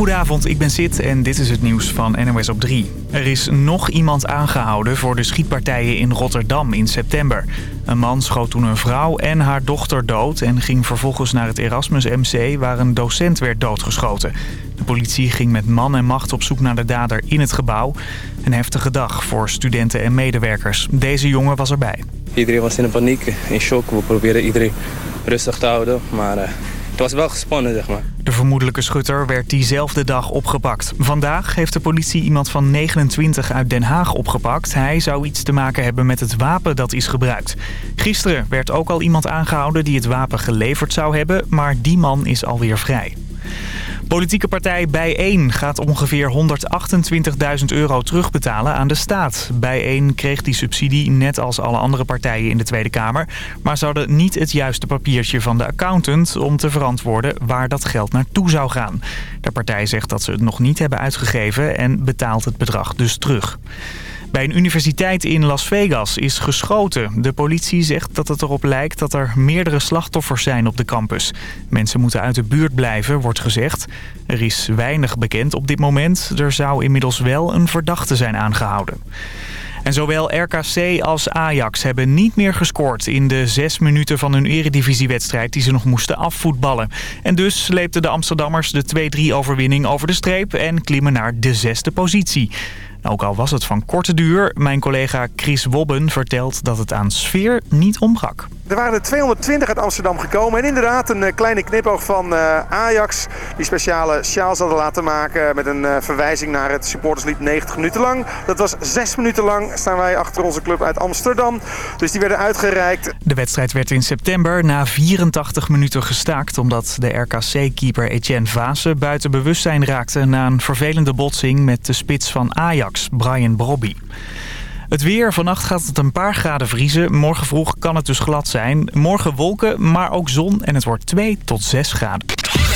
Goedenavond, ik ben Sid en dit is het nieuws van NOS op 3. Er is nog iemand aangehouden voor de schietpartijen in Rotterdam in september. Een man schoot toen een vrouw en haar dochter dood... en ging vervolgens naar het Erasmus MC waar een docent werd doodgeschoten. De politie ging met man en macht op zoek naar de dader in het gebouw. Een heftige dag voor studenten en medewerkers. Deze jongen was erbij. Iedereen was in paniek, in shock. We probeerden iedereen rustig te houden, maar... Uh... Was wel gespannen, zeg maar. De vermoedelijke schutter werd diezelfde dag opgepakt. Vandaag heeft de politie iemand van 29 uit Den Haag opgepakt. Hij zou iets te maken hebben met het wapen dat is gebruikt. Gisteren werd ook al iemand aangehouden die het wapen geleverd zou hebben... maar die man is alweer vrij. Politieke partij Bijeen gaat ongeveer 128.000 euro terugbetalen aan de staat. Bijeen kreeg die subsidie net als alle andere partijen in de Tweede Kamer... maar ze hadden niet het juiste papiertje van de accountant... om te verantwoorden waar dat geld naartoe zou gaan. De partij zegt dat ze het nog niet hebben uitgegeven en betaalt het bedrag dus terug. Bij een universiteit in Las Vegas is geschoten. De politie zegt dat het erop lijkt dat er meerdere slachtoffers zijn op de campus. Mensen moeten uit de buurt blijven, wordt gezegd. Er is weinig bekend op dit moment. Er zou inmiddels wel een verdachte zijn aangehouden. En zowel RKC als Ajax hebben niet meer gescoord in de zes minuten van hun eredivisiewedstrijd die ze nog moesten afvoetballen. En dus sleepten de Amsterdammers de 2-3 overwinning over de streep en klimmen naar de zesde positie. Ook al was het van korte duur, mijn collega Chris Wobben vertelt dat het aan sfeer niet omgak. Er waren er 220 uit Amsterdam gekomen. En inderdaad een eh, kleine knipoog van uh, Ajax. Die speciale sjaals hadden laten maken met een uh, verwijzing naar het supporterslied 90 minuten lang. Dat was 6 minuten lang staan wij achter onze club uit Amsterdam. Dus die werden uitgereikt. De wedstrijd werd in september na 84 minuten gestaakt. Omdat de RKC-keeper Etienne Vase buiten bewustzijn raakte... na een vervelende botsing met de spits van Ajax, Brian Brobby. Het weer. Vannacht gaat het een paar graden vriezen. Morgen vroeg kan het dus glad zijn. Morgen wolken, maar ook zon en het wordt 2 tot 6 graden.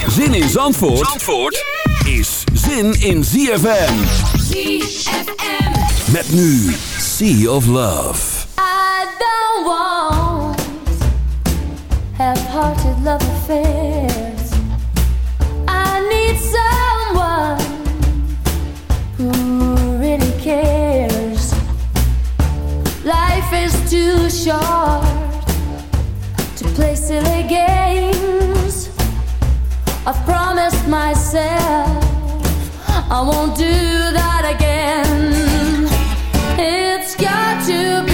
Zin in Zandvoort, Zandvoort is zin in ZFM. ZFM. Met nu Sea of Love. I don't want half-hearted love affairs. I need someone short to play silly games. I've promised myself I won't do that again. It's got to be.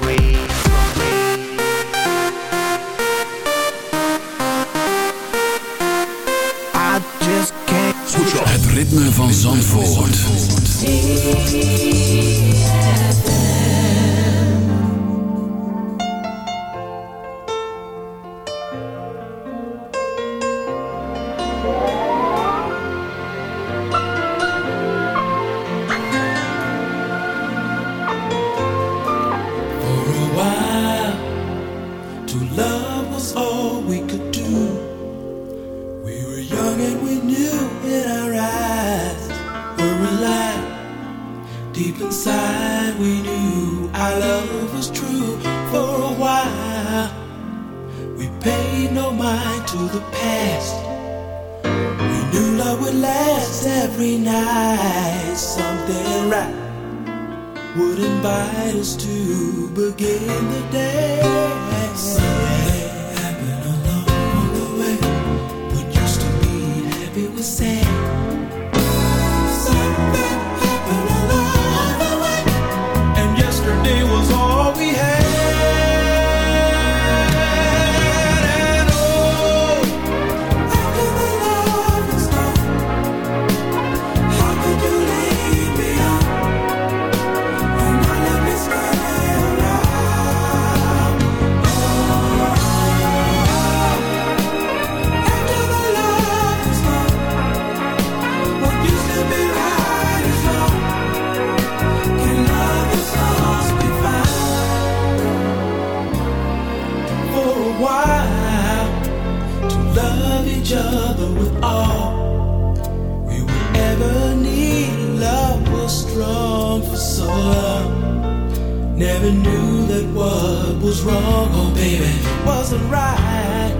Never knew that what was wrong, oh baby, wasn't right.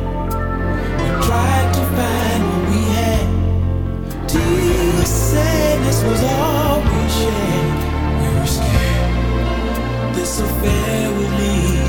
We tried to find what we had. Dear sadness was all we shared. We were scared this affair would lead.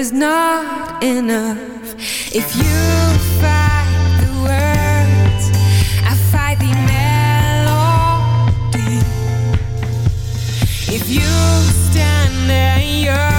is not enough. If you fight the words, I fight the melody. If you stand there, you're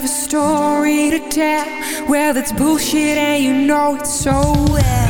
have a story to tell. Well, it's bullshit, and you know it so well.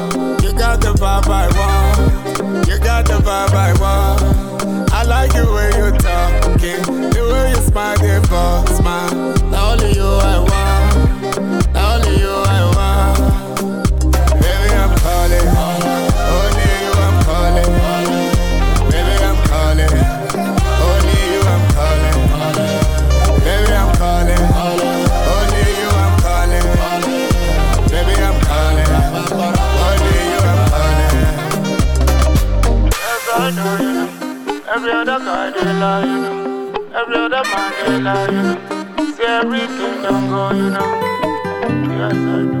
the vibe I want. You got the vibe I want. I like the way you talking, the way you smile, false smile. Only you I want. Other lie, you know. Every other man they lie, you know. See everything don't go, you know. Yes, I know.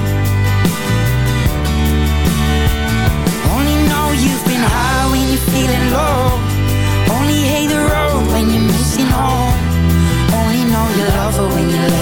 high when you're feeling low. Only hate the road when you're missing home. Only know you love her when you let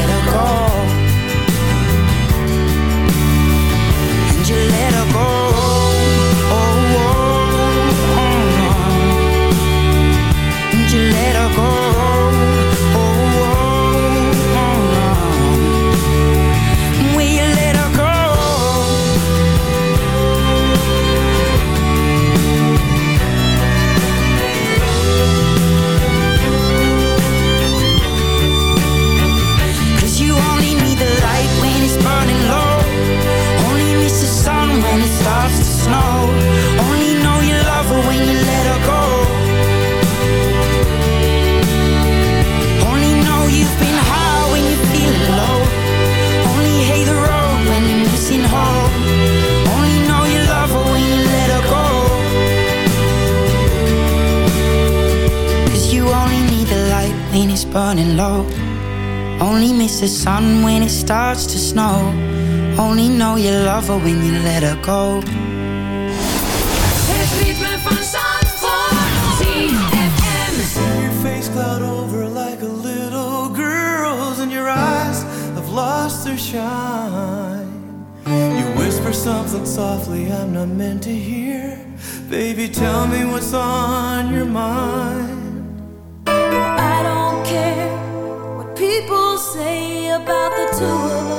burning low. Only miss the sun when it starts to snow. Only know you love her when you let her go. Het ritme van Zandvoort, ZFM. Your face cloud over like a little girl's. And your eyes have lost their shine. You whisper something softly I'm not meant to hear. Baby, tell me what's on your mind. say about the two of us?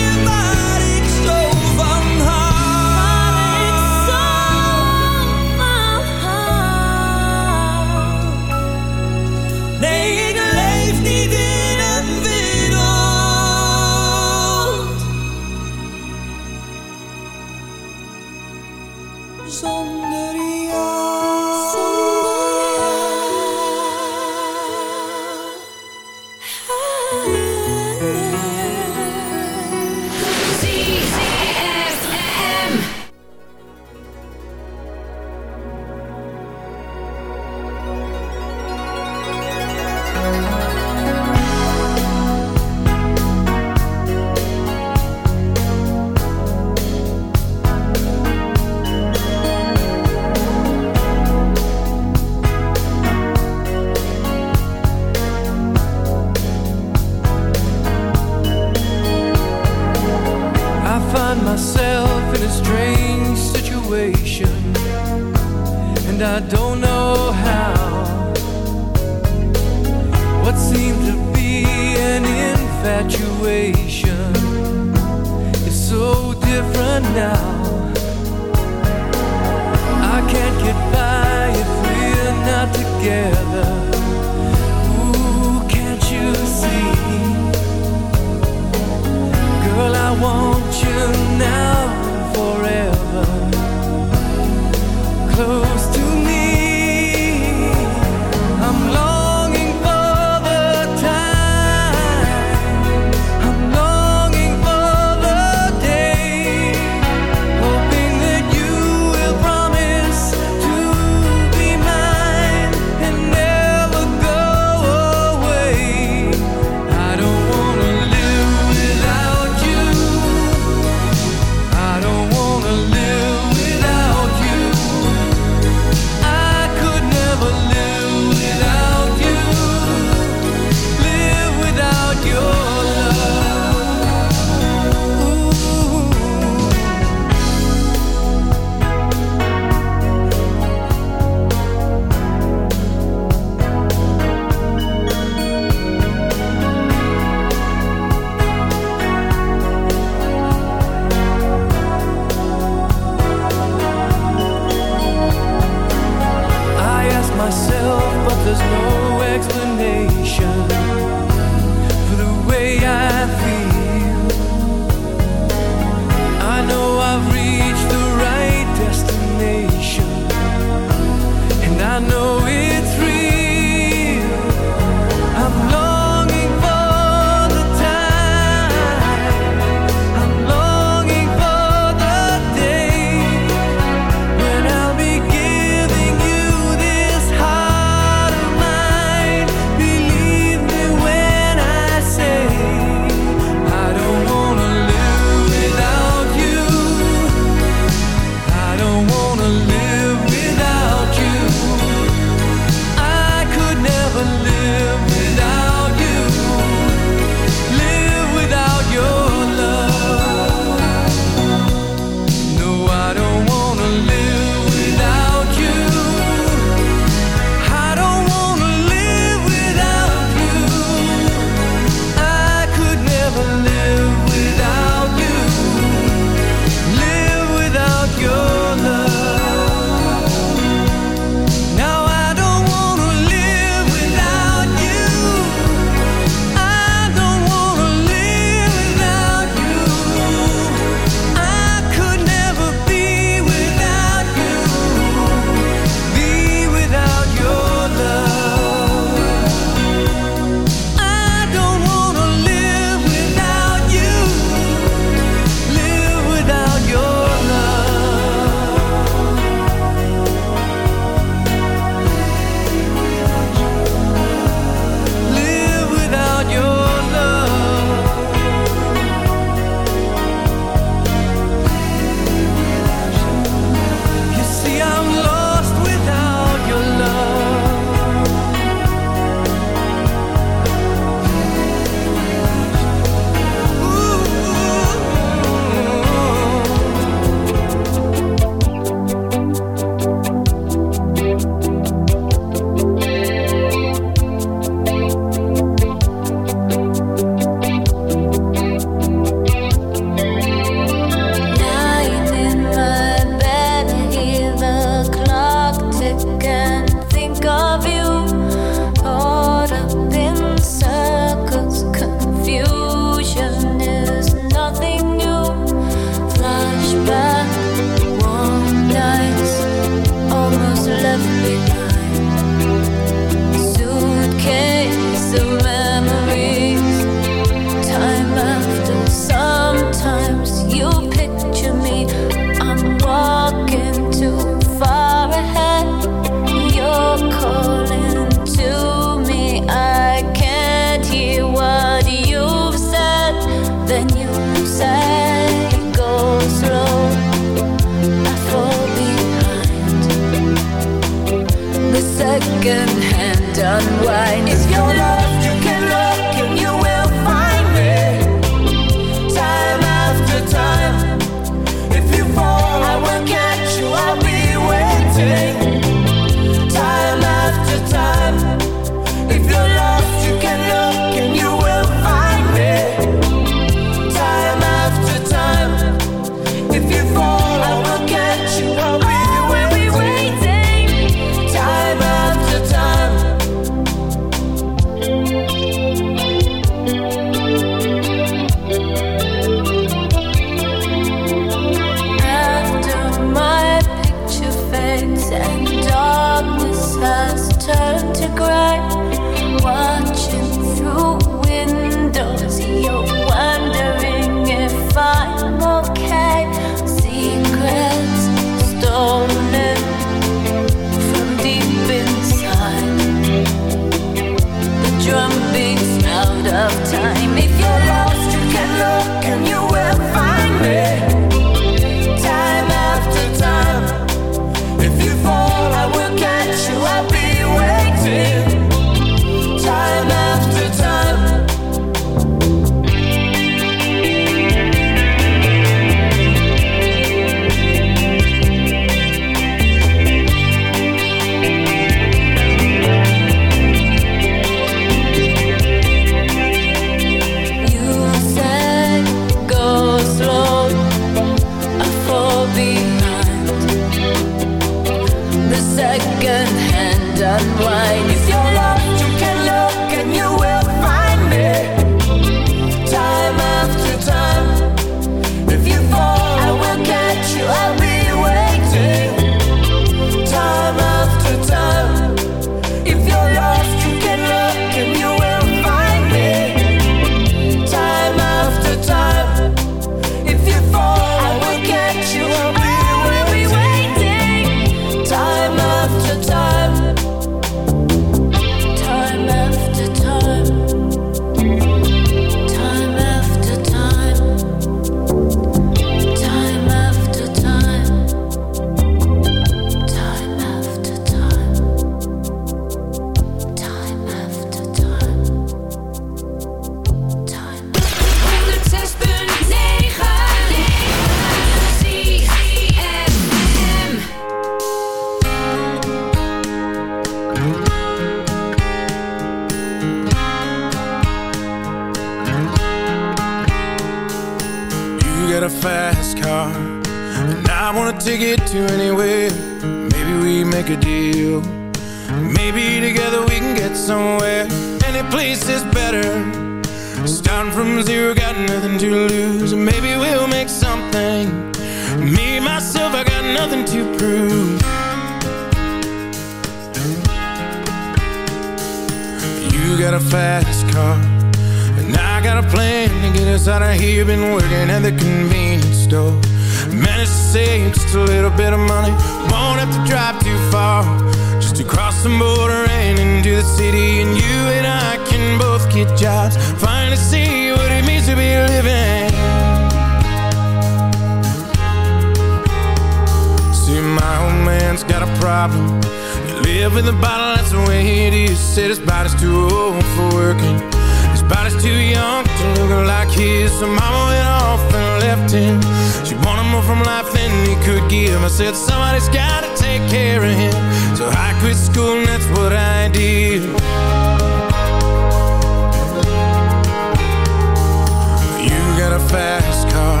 fast car.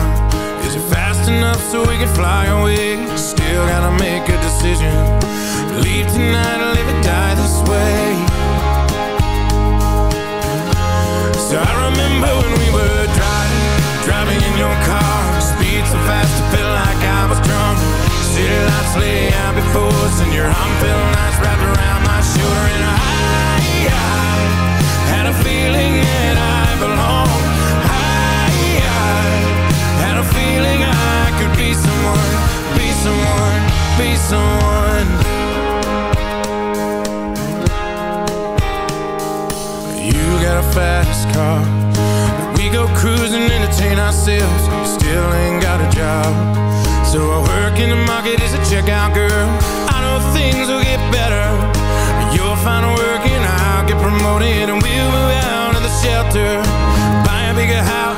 Is it fast enough so we can fly away? Still gotta make a decision. Leave tonight or live or die this way. So I remember when we were driving, driving in your car. Speed so fast it felt like I was drunk. City lights lay out before us, and your arm felt nice wrapped around my shoulder. And I, I had a feeling that I belonged. A feeling I could be someone, be someone, be someone. You got a fast car. We go cruising, entertain ourselves. Still ain't got a job. So I work in the market as a checkout girl. I know things will get better. You'll find a work and I'll get promoted. And we'll move out of the shelter. Buy a bigger house,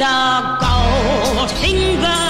the gold finger.